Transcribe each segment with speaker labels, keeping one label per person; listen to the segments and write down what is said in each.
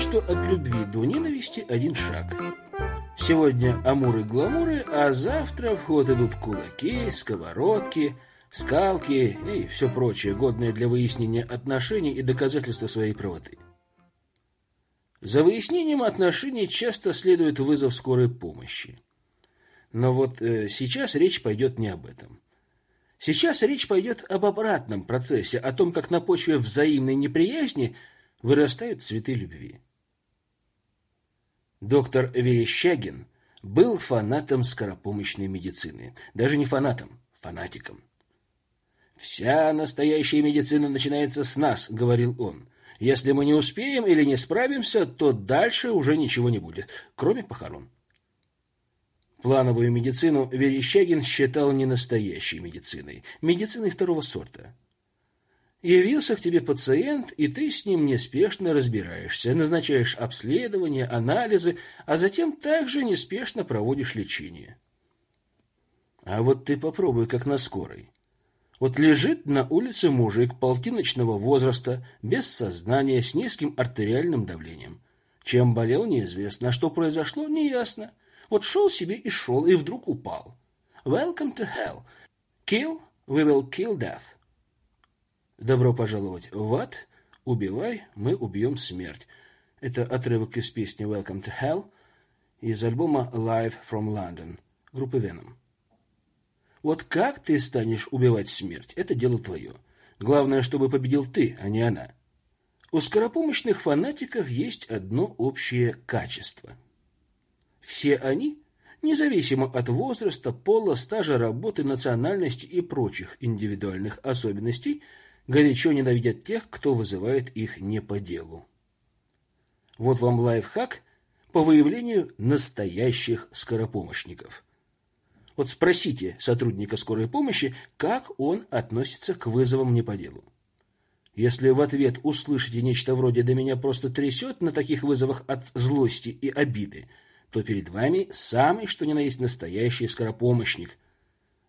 Speaker 1: Что от любви до ненависти один шаг. Сегодня амуры-гламуры, а завтра в ход идут кулаки, сковородки, скалки и все прочее, годное для выяснения отношений и доказательства своей правоты. За выяснением отношений часто следует вызов скорой помощи. Но вот э, сейчас речь пойдет не об этом. Сейчас речь пойдет об обратном процессе, о том, как на почве взаимной неприязни вырастают цветы любви. Доктор Верещагин был фанатом скоропомощной медицины. Даже не фанатом, фанатиком. «Вся настоящая медицина начинается с нас», — говорил он. «Если мы не успеем или не справимся, то дальше уже ничего не будет, кроме похорон». Плановую медицину Верещагин считал не настоящей медициной, медициной второго сорта. Явился к тебе пациент, и ты с ним неспешно разбираешься, назначаешь обследования, анализы, а затем также неспешно проводишь лечение. А вот ты попробуй, как на скорой. Вот лежит на улице мужик полтиночного возраста, без сознания, с низким артериальным давлением. Чем болел, неизвестно, а что произошло, неясно. Вот шел себе и шел, и вдруг упал. Welcome to hell. Kill, we will kill death. Добро пожаловать в ад. Убивай, мы убьем смерть. Это отрывок из песни Welcome to Hell из альбома Live from London группы Venom. Вот как ты станешь убивать смерть, это дело твое. Главное, чтобы победил ты, а не она. У скоропомощных фанатиков есть одно общее качество – все они, независимо от возраста, пола, стажа работы, национальности и прочих индивидуальных особенностей, горячо ненавидят тех, кто вызывает их не по делу. Вот вам лайфхак по выявлению настоящих скоропомощников. Вот спросите сотрудника скорой помощи, как он относится к вызовам не по делу. Если в ответ услышите нечто вроде «да меня просто трясет» на таких вызовах от злости и обиды – то перед вами самый что ни на есть настоящий скоропомощник,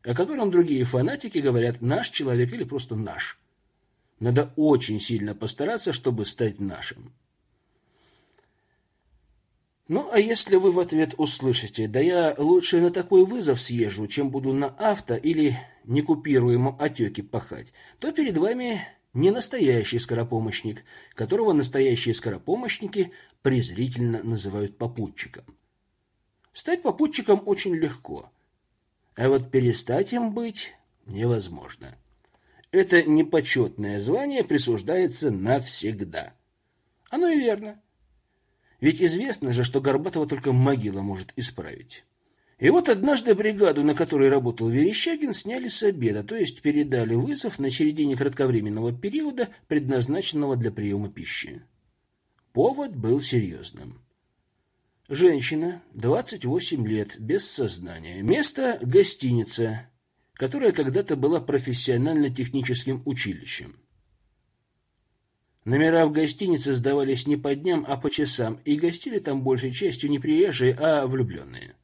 Speaker 1: о котором другие фанатики говорят «наш человек» или просто «наш». Надо очень сильно постараться, чтобы стать нашим. Ну, а если вы в ответ услышите «да я лучше на такой вызов съезжу, чем буду на авто или некупируемом отеке пахать», то перед вами не настоящий скоропомощник, которого настоящие скоропомощники презрительно называют попутчиком. Стать попутчиком очень легко, а вот перестать им быть невозможно. Это непочетное звание присуждается навсегда. Оно и верно. Ведь известно же, что Горбатова только могила может исправить. И вот однажды бригаду, на которой работал Верещагин, сняли с обеда, то есть передали вызов на середине кратковременного периода, предназначенного для приема пищи. Повод был серьезным. Женщина, 28 лет, без сознания. Место – гостиница, которая когда-то была профессионально-техническим училищем. Номера в гостинице сдавались не по дням, а по часам, и гостили там большей частью не приезжие, а влюбленные.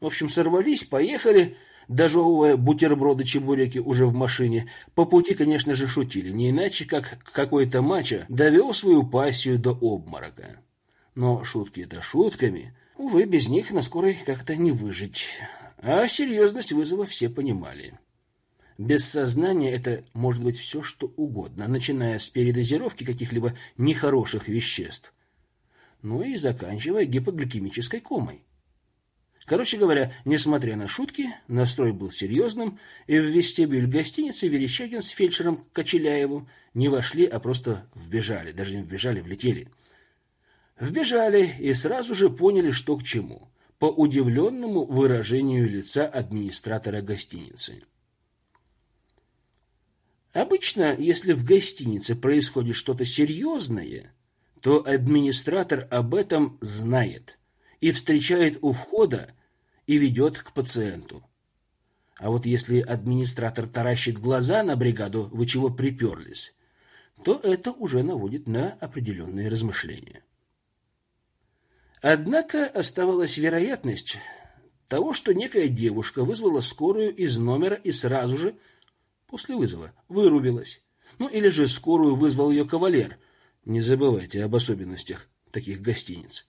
Speaker 1: В общем, сорвались, поехали, дожевывая бутерброды-чебуреки уже в машине. По пути, конечно же, шутили, не иначе, как какой-то мачо довел свою пассию до обморока. Но шутки-то шутками. Увы, без них на скорой как-то не выжить. А серьезность вызова все понимали. Без сознания это может быть все, что угодно, начиная с передозировки каких-либо нехороших веществ, ну и заканчивая гипогликемической комой. Короче говоря, несмотря на шутки, настрой был серьезным, и в вестибюль гостиницы Верещагин с фельдшером Кочеляевым не вошли, а просто вбежали, даже не вбежали, влетели – Вбежали и сразу же поняли, что к чему, по удивленному выражению лица администратора гостиницы. Обычно, если в гостинице происходит что-то серьезное, то администратор об этом знает и встречает у входа и ведет к пациенту. А вот если администратор таращит глаза на бригаду, вы чего приперлись, то это уже наводит на определенные размышления. Однако оставалась вероятность того, что некая девушка вызвала скорую из номера и сразу же после вызова вырубилась. Ну или же скорую вызвал ее кавалер, Не забывайте об особенностях таких гостиниц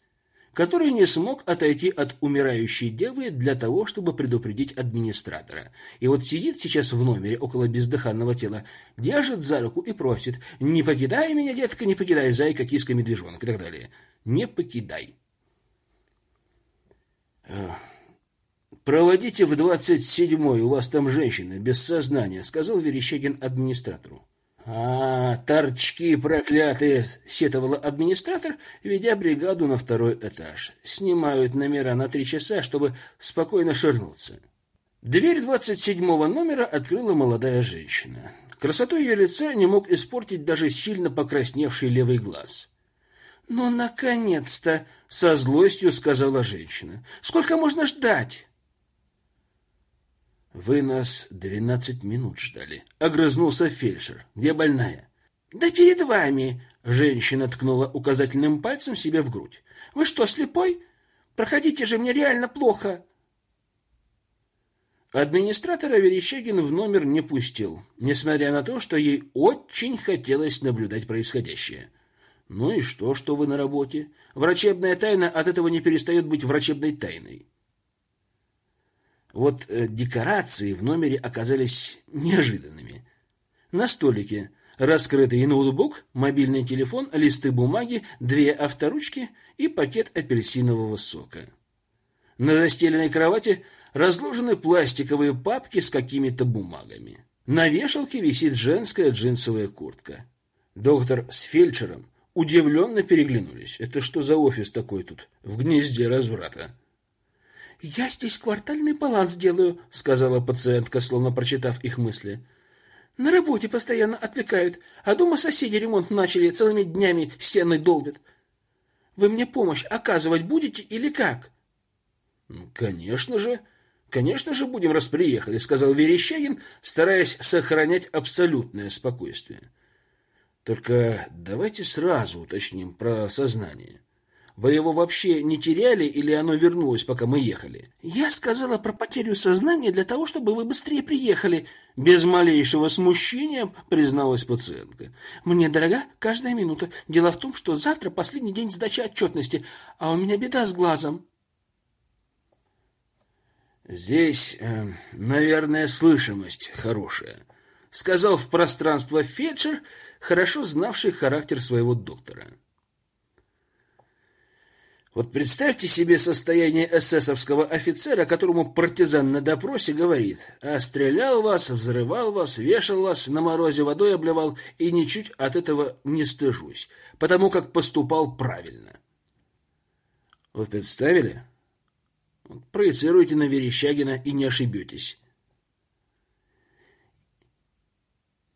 Speaker 1: который не смог отойти от умирающей девы для того, чтобы предупредить администратора. И вот сидит сейчас в номере около бездыханного тела, держит за руку и просит «Не покидай меня, детка, не покидай, зайка, киска, медвежонок» и так далее. «Не покидай». «Проводите в двадцать седьмой, у вас там женщина, без сознания», — сказал Верещагин администратору. А, торчки проклятые, сетовала администратор, ведя бригаду на второй этаж. Снимают номера на три часа, чтобы спокойно ширнуться. Дверь двадцать седьмого номера открыла молодая женщина. Красоту ее лица не мог испортить даже сильно покрасневший левый глаз. «Ну, наконец-то!» — со злостью сказала женщина. «Сколько можно ждать?» Вы нас двенадцать минут ждали. Огрызнулся фельдшер. Где больная? Да перед вами. Женщина ткнула указательным пальцем себе в грудь. Вы что, слепой? Проходите же, мне реально плохо. Администратора Верещагин в номер не пустил, несмотря на то, что ей очень хотелось наблюдать происходящее. Ну и что, что вы на работе? Врачебная тайна от этого не перестает быть врачебной тайной. Вот э, декорации в номере оказались неожиданными. На столике раскрытый ноутбук, мобильный телефон, листы бумаги, две авторучки и пакет апельсинового сока. На застеленной кровати разложены пластиковые папки с какими-то бумагами. На вешалке висит женская джинсовая куртка. Доктор с фельдшером удивленно переглянулись. Это что за офис такой тут в гнезде разврата? «Я здесь квартальный баланс делаю», — сказала пациентка, словно прочитав их мысли. «На работе постоянно отвлекают, а дома соседи ремонт начали, целыми днями стены долбят. Вы мне помощь оказывать будете или как?» «Конечно же, конечно же будем, раз приехали», — сказал Верещагин, стараясь сохранять абсолютное спокойствие. «Только давайте сразу уточним про сознание. Вы его вообще не теряли или оно вернулось, пока мы ехали? Я сказала про потерю сознания для того, чтобы вы быстрее приехали, без малейшего смущения призналась пациентка. Мне дорога каждая минута. Дело в том, что завтра последний день сдачи отчетности, а у меня беда с глазом. Здесь, э, наверное, слышимость хорошая, сказал в пространство фельдшер, хорошо знавший характер своего доктора. Вот представьте себе состояние эсэсовского офицера, которому партизан на допросе говорит, а стрелял вас, взрывал вас, вешал вас, на морозе водой обливал, и ничуть от этого не стыжусь, потому как поступал правильно. Вот представили? Проецируйте на Верещагина и не ошибетесь.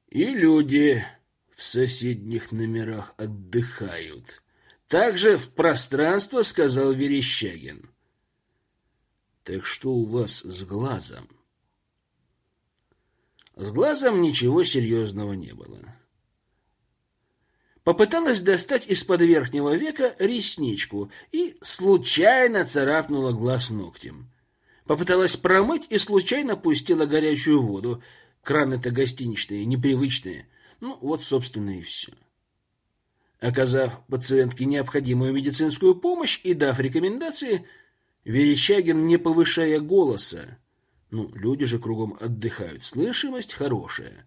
Speaker 1: И люди в соседних номерах отдыхают. Также в пространство сказал Верещагин. Так что у вас с глазом? С глазом ничего серьезного не было. Попыталась достать из-под верхнего века ресничку и случайно царапнула глаз ногтем. Попыталась промыть и случайно пустила горячую воду. Краны-то гостиничные, непривычные. Ну, вот, собственно, и все. Оказав пациентке необходимую медицинскую помощь и дав рекомендации, Верещагин, не повышая голоса, ну, люди же кругом отдыхают, слышимость хорошая,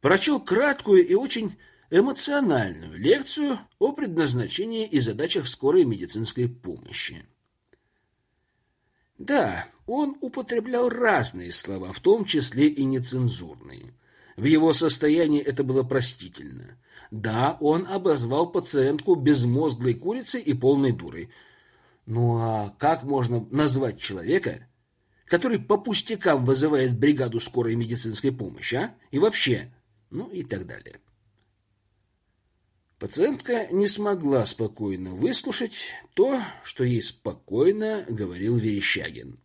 Speaker 1: прочел краткую и очень эмоциональную лекцию о предназначении и задачах скорой медицинской помощи. Да, он употреблял разные слова, в том числе и нецензурные. В его состоянии это было простительно – да, он обозвал пациентку безмозглой курицей и полной дурой. Ну а как можно назвать человека, который по пустякам вызывает бригаду скорой медицинской помощи, а? И вообще, ну и так далее. Пациентка не смогла спокойно выслушать то, что ей спокойно говорил Верещагин.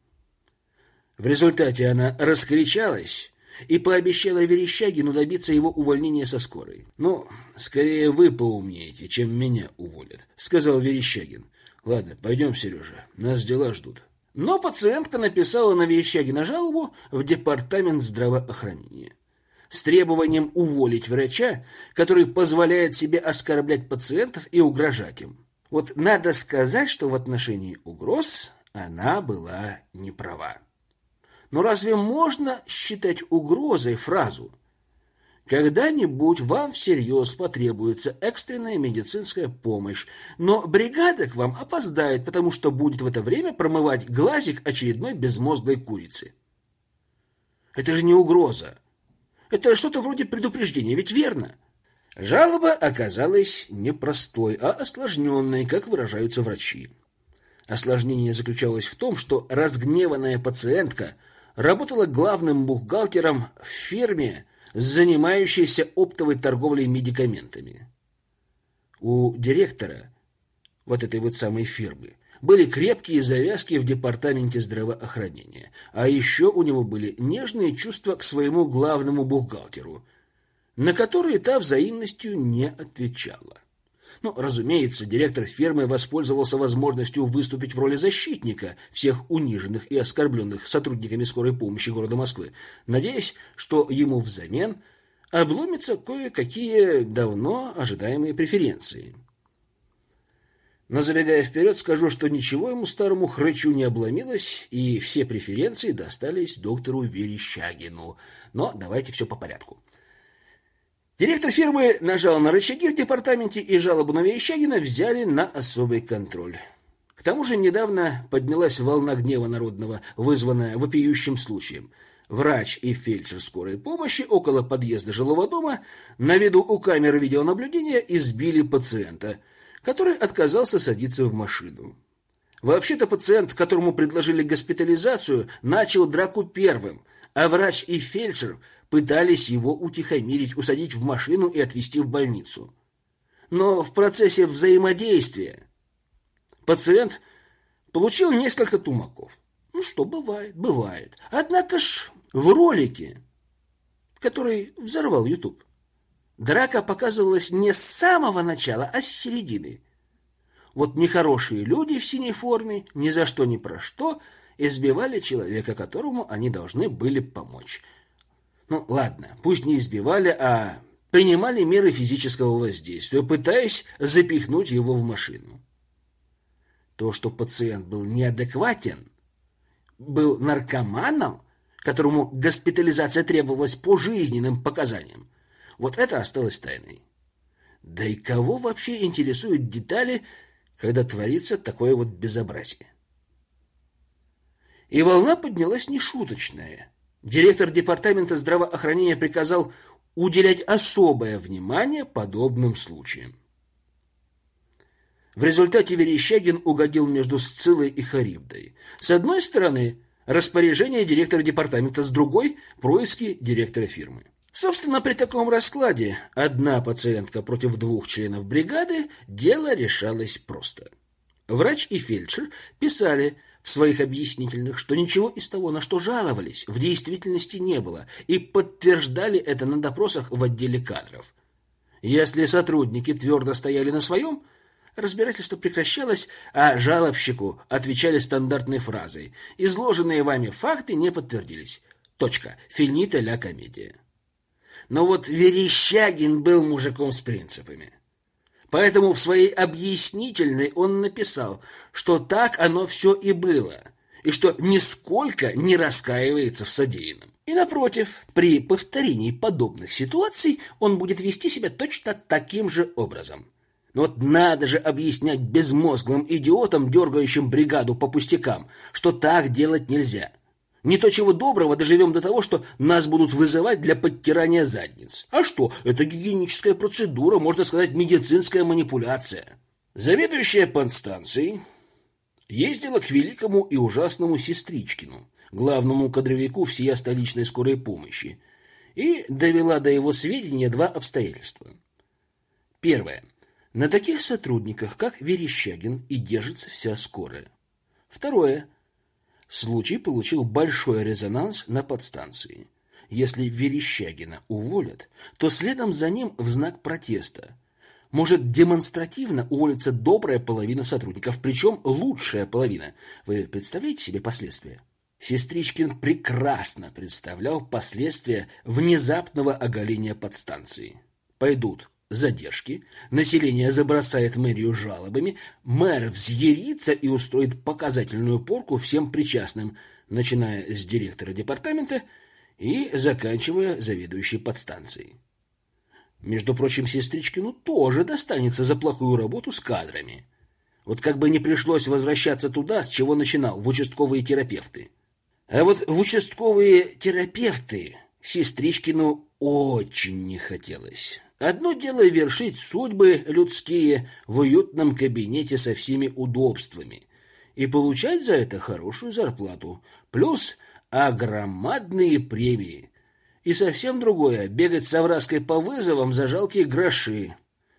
Speaker 1: В результате она раскричалась и пообещала Верещагину добиться его увольнения со скорой. «Ну, скорее вы поумнеете, чем меня уволят», — сказал Верещагин. «Ладно, пойдем, Сережа, нас дела ждут». Но пациентка написала на Верещагина жалобу в департамент здравоохранения. с требованием уволить врача, который позволяет себе оскорблять пациентов и угрожать им. Вот надо сказать, что в отношении угроз она была не права. Но разве можно считать угрозой фразу когда-нибудь вам всерьез потребуется экстренная медицинская помощь, но бригада к вам опоздает, потому что будет в это время промывать глазик очередной безмозглой курицы. Это же не угроза. Это что-то вроде предупреждения, ведь верно? Жалоба оказалась не простой, а осложненной, как выражаются врачи. Осложнение заключалось в том, что разгневанная пациентка работала главным бухгалтером в фирме, занимающейся оптовой торговлей медикаментами. У директора вот этой вот самой фирмы были крепкие завязки в департаменте здравоохранения, а еще у него были нежные чувства к своему главному бухгалтеру, на которые та взаимностью не отвечала. Ну, разумеется, директор фермы воспользовался возможностью выступить в роли защитника всех униженных и оскорбленных сотрудниками скорой помощи города Москвы, надеясь, что ему взамен обломятся кое-какие давно ожидаемые преференции. Но забегая вперед, скажу, что ничего ему старому хрычу не обломилось, и все преференции достались доктору Верещагину. Но давайте все по порядку. Директор фирмы нажал на рычаги в департаменте, и жалобу на Верещагина взяли на особый контроль. К тому же недавно поднялась волна гнева народного, вызванная вопиющим случаем. Врач и фельдшер скорой помощи около подъезда жилого дома на виду у камеры видеонаблюдения избили пациента, который отказался садиться в машину. Вообще-то пациент, которому предложили госпитализацию, начал драку первым, а врач и фельдшер пытались его утихомирить, усадить в машину и отвезти в больницу. Но в процессе взаимодействия пациент получил несколько тумаков. Ну что, бывает, бывает. Однако ж в ролике, который взорвал YouTube, драка показывалась не с самого начала, а с середины. Вот нехорошие люди в синей форме ни за что ни про что избивали человека, которому они должны были помочь. Ну, ладно, пусть не избивали, а принимали меры физического воздействия, пытаясь запихнуть его в машину. То, что пациент был неадекватен, был наркоманом, которому госпитализация требовалась по жизненным показаниям, вот это осталось тайной. Да и кого вообще интересуют детали, когда творится такое вот безобразие? И волна поднялась нешуточная. Директор департамента здравоохранения приказал уделять особое внимание подобным случаям. В результате Верещагин угодил между Сцилой и Харибдой. С одной стороны, распоряжение директора департамента, с другой – происки директора фирмы. Собственно, при таком раскладе одна пациентка против двух членов бригады дело решалось просто. Врач и фельдшер писали – в своих объяснительных, что ничего из того, на что жаловались, в действительности не было, и подтверждали это на допросах в отделе кадров. Если сотрудники твердо стояли на своем, разбирательство прекращалось, а жалобщику отвечали стандартной фразой «Изложенные вами факты не подтвердились». Точка. Финита ля комедия. Но вот Верещагин был мужиком с принципами. Поэтому в своей объяснительной он написал, что так оно все и было, и что нисколько не раскаивается в содеянном. И напротив, при повторении подобных ситуаций он будет вести себя точно таким же образом. Но вот надо же объяснять безмозглым идиотам, дергающим бригаду по пустякам, что так делать нельзя – не то чего доброго доживем до того, что нас будут вызывать для подтирания задниц. А что? Это гигиеническая процедура, можно сказать, медицинская манипуляция. Заведующая подстанцией ездила к великому и ужасному Сестричкину, главному кадровику всей столичной скорой помощи, и довела до его сведения два обстоятельства. Первое. На таких сотрудниках, как Верещагин, и держится вся скорая. Второе. Случай получил большой резонанс на подстанции. Если Верещагина уволят, то следом за ним в знак протеста может демонстративно уволиться добрая половина сотрудников, причем лучшая половина. Вы представляете себе последствия? Сестричкин прекрасно представлял последствия внезапного оголения подстанции. Пойдут задержки, население забросает мэрию жалобами, мэр взъярится и устроит показательную порку всем причастным, начиная с директора департамента и заканчивая заведующей подстанцией. Между прочим, сестричкину тоже достанется за плохую работу с кадрами. Вот как бы не пришлось возвращаться туда, с чего начинал, в участковые терапевты. А вот в участковые терапевты сестричкину очень не хотелось. Одно дело вершить судьбы людские в уютном кабинете со всеми удобствами и получать за это хорошую зарплату, плюс огромадные премии. И совсем другое бегать с овраской по вызовам за жалкие гроши.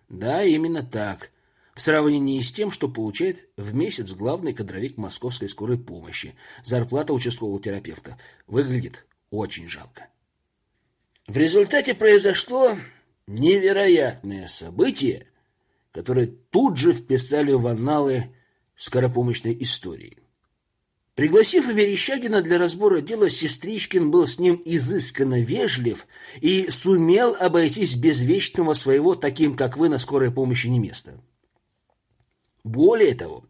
Speaker 1: Да, именно так. В сравнении с тем, что получает в месяц главный кадровик Московской скорой помощи, зарплата участкового терапевта выглядит очень жалко. В результате произошло невероятное событие, которое тут же вписали в анналы скоропомощной истории. Пригласив Верещагина для разбора дела, Сестричкин был с ним изысканно вежлив и сумел обойтись без вечного своего таким, как вы, на скорой помощи не место. Более того,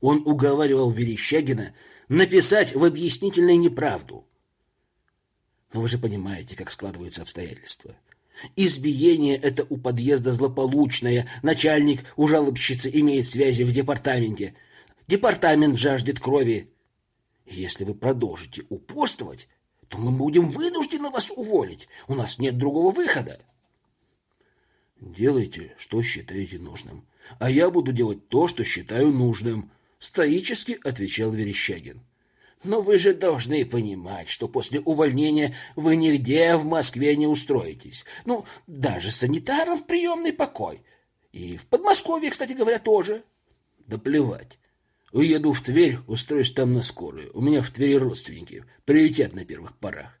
Speaker 1: он уговаривал Верещагина написать в объяснительной неправду. Но вы же понимаете, как складываются обстоятельства. Избиение это у подъезда злополучное, начальник у жалобщицы имеет связи в департаменте. Департамент жаждет крови. Если вы продолжите упорствовать, то мы будем вынуждены вас уволить. У нас нет другого выхода. Делайте, что считаете нужным, а я буду делать то, что считаю нужным, стоически отвечал Верещагин. Но вы же должны понимать, что после увольнения вы нигде в Москве не устроитесь. Ну, даже санитаром в приемный покой. И в Подмосковье, кстати говоря, тоже. Да плевать. Уеду в Тверь, устроюсь там на скорую. У меня в Твери родственники. Приютят на первых порах.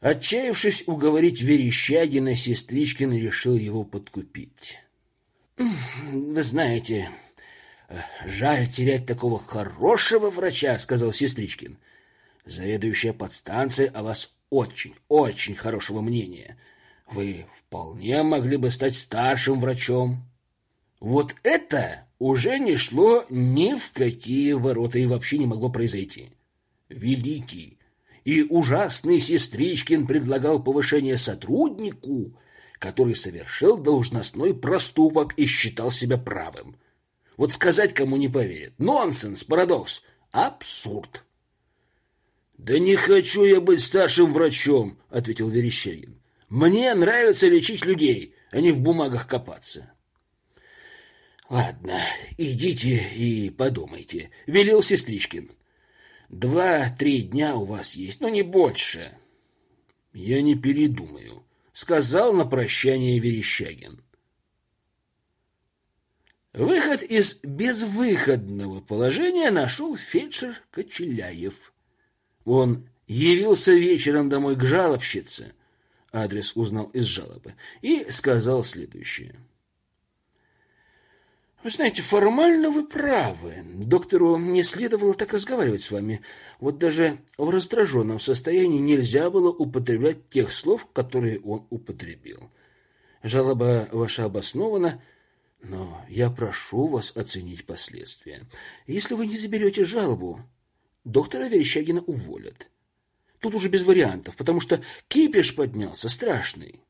Speaker 1: Отчаявшись уговорить Верещагина, Сестричкин решил его подкупить. «Вы знаете, жаль терять такого хорошего врача», — сказал Сестричкин. «Заведующая подстанцией о вас очень, очень хорошего мнения. Вы вполне могли бы стать старшим врачом». Вот это уже не шло ни в какие ворота и вообще не могло произойти. Великий и ужасный Сестричкин предлагал повышение сотруднику, который совершил должностной проступок и считал себя правым. Вот сказать кому не поверят. Нонсенс, парадокс, абсурд. Да не хочу я быть старшим врачом, ответил Верещагин. Мне нравится лечить людей, а не в бумагах копаться. Ладно, идите и подумайте, велел Сестричкин. Два-три дня у вас есть, но не больше. Я не передумаю, сказал на прощание Верещагин. Выход из безвыходного положения нашел фельдшер Кочеляев. Он явился вечером домой к жалобщице, адрес узнал из жалобы, и сказал следующее. Вы знаете, формально вы правы. Доктору не следовало так разговаривать с вами. Вот даже в раздраженном состоянии нельзя было употреблять тех слов, которые он употребил. Жалоба ваша обоснована, но я прошу вас оценить последствия. Если вы не заберете жалобу, доктора Верещагина уволят. Тут уже без вариантов, потому что кипиш поднялся страшный.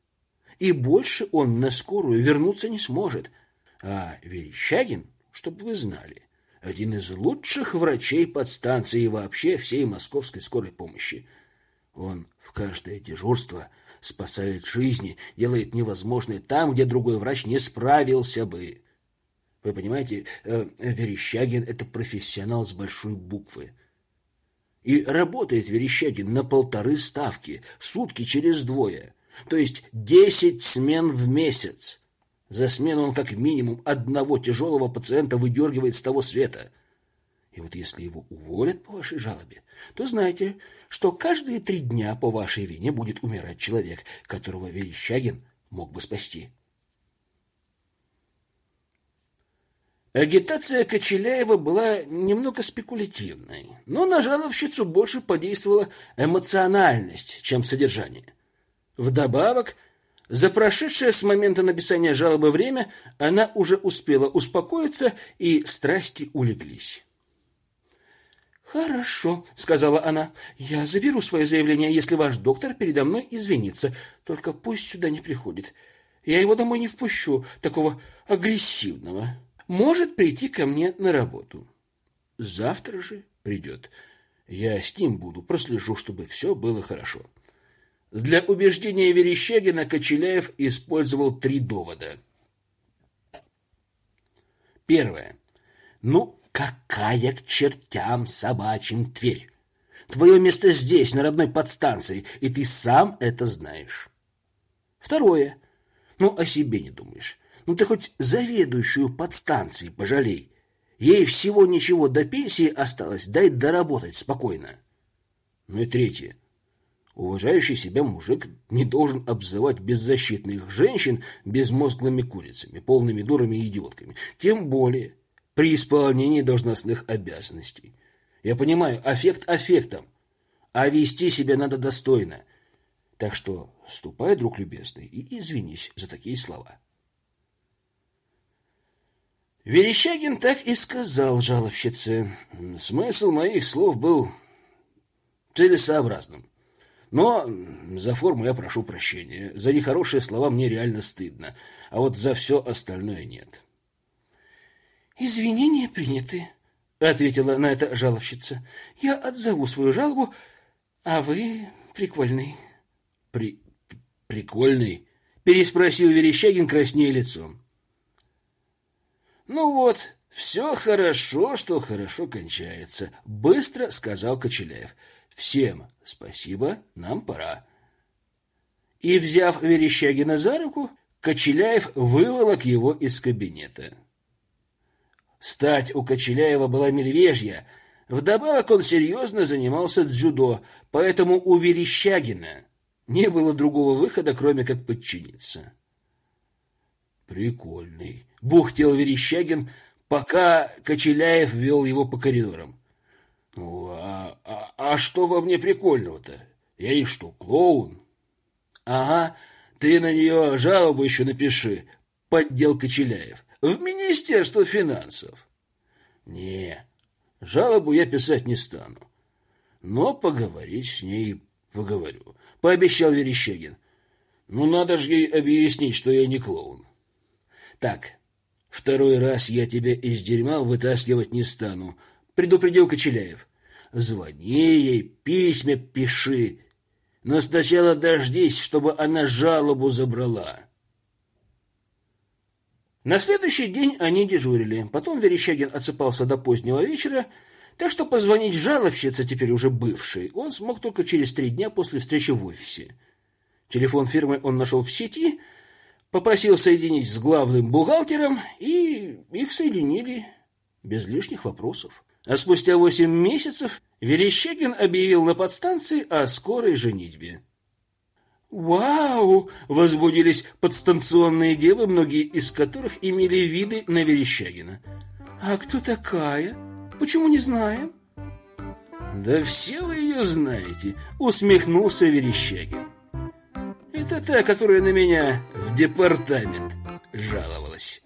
Speaker 1: И больше он на скорую вернуться не сможет – а Верещагин, чтобы вы знали, один из лучших врачей подстанции и вообще всей московской скорой помощи. Он в каждое дежурство спасает жизни, делает невозможное там, где другой врач не справился бы. Вы понимаете, э, Верещагин – это профессионал с большой буквы. И работает Верещагин на полторы ставки, сутки через двое, то есть десять смен в месяц. За смену он как минимум одного тяжелого пациента выдергивает с того света. И вот если его уволят по вашей жалобе, то знайте, что каждые три дня по вашей вине будет умирать человек, которого Верещагин мог бы спасти. Агитация Кочеляева была немного спекулятивной, но на жалобщицу больше подействовала эмоциональность, чем содержание. Вдобавок, за прошедшее с момента написания жалобы время она уже успела успокоиться, и страсти улеглись. «Хорошо», — сказала она. «Я заберу свое заявление, если ваш доктор передо мной извинится. Только пусть сюда не приходит. Я его домой не впущу, такого агрессивного» может прийти ко мне на работу. Завтра же придет. Я с ним буду, прослежу, чтобы все было хорошо. Для убеждения Верещагина Кочеляев использовал три довода. Первое. Ну, какая к чертям собачьим Тверь? Твое место здесь, на родной подстанции, и ты сам это знаешь. Второе. Ну, о себе не думаешь. Ну ты хоть заведующую подстанцией пожалей. Ей всего ничего до пенсии осталось, дай доработать спокойно. Ну и третье. Уважающий себя мужик не должен обзывать беззащитных женщин безмозглыми курицами, полными дурами и идиотками. Тем более при исполнении должностных обязанностей. Я понимаю, аффект аффектом, а вести себя надо достойно. Так что ступай, друг любезный, и извинись за такие слова. Верещагин так и сказал жалобщице. Смысл моих слов был целесообразным. Но за форму я прошу прощения. За нехорошие слова мне реально стыдно, а вот за все остальное нет. Извинения приняты, ответила на это жалобщица. Я отзову свою жалобу, а вы прикольный. При прикольный, переспросил Верещагин краснея лицом. Ну вот, все хорошо, что хорошо кончается, быстро сказал Кочеляев. Всем спасибо, нам пора. И взяв Верещагина за руку, Кочеляев выволок его из кабинета. Стать у Кочеляева была медвежья. Вдобавок он серьезно занимался дзюдо, поэтому у Верещагина не было другого выхода, кроме как подчиниться. Прикольный, бухтел Верещагин, пока Кочеляев вел его по коридорам. Ну, а, а, а что во мне прикольного-то? Я и что, клоун? Ага, ты на нее жалобу еще напиши, поддел Кочеляев. В Министерство финансов. Не, жалобу я писать не стану. Но поговорить с ней поговорю, пообещал Верещагин. Ну надо же ей объяснить, что я не клоун. Так, второй раз я тебя из дерьма вытаскивать не стану, предупредил Кочеляев. Звони ей, письма пиши, но сначала дождись, чтобы она жалобу забрала. На следующий день они дежурили. Потом Верещагин отсыпался до позднего вечера, так что позвонить жалобщице, теперь уже бывшей, он смог только через три дня после встречи в офисе. Телефон фирмы он нашел в сети — попросил соединить с главным бухгалтером, и их соединили без лишних вопросов. А спустя восемь месяцев Верещагин объявил на подстанции о скорой женитьбе. «Вау!» — возбудились подстанционные девы, многие из которых имели виды на Верещагина. «А кто такая? Почему не знаем?» «Да все вы ее знаете!» — усмехнулся Верещагин. Это та, которая на меня в департамент жаловалась.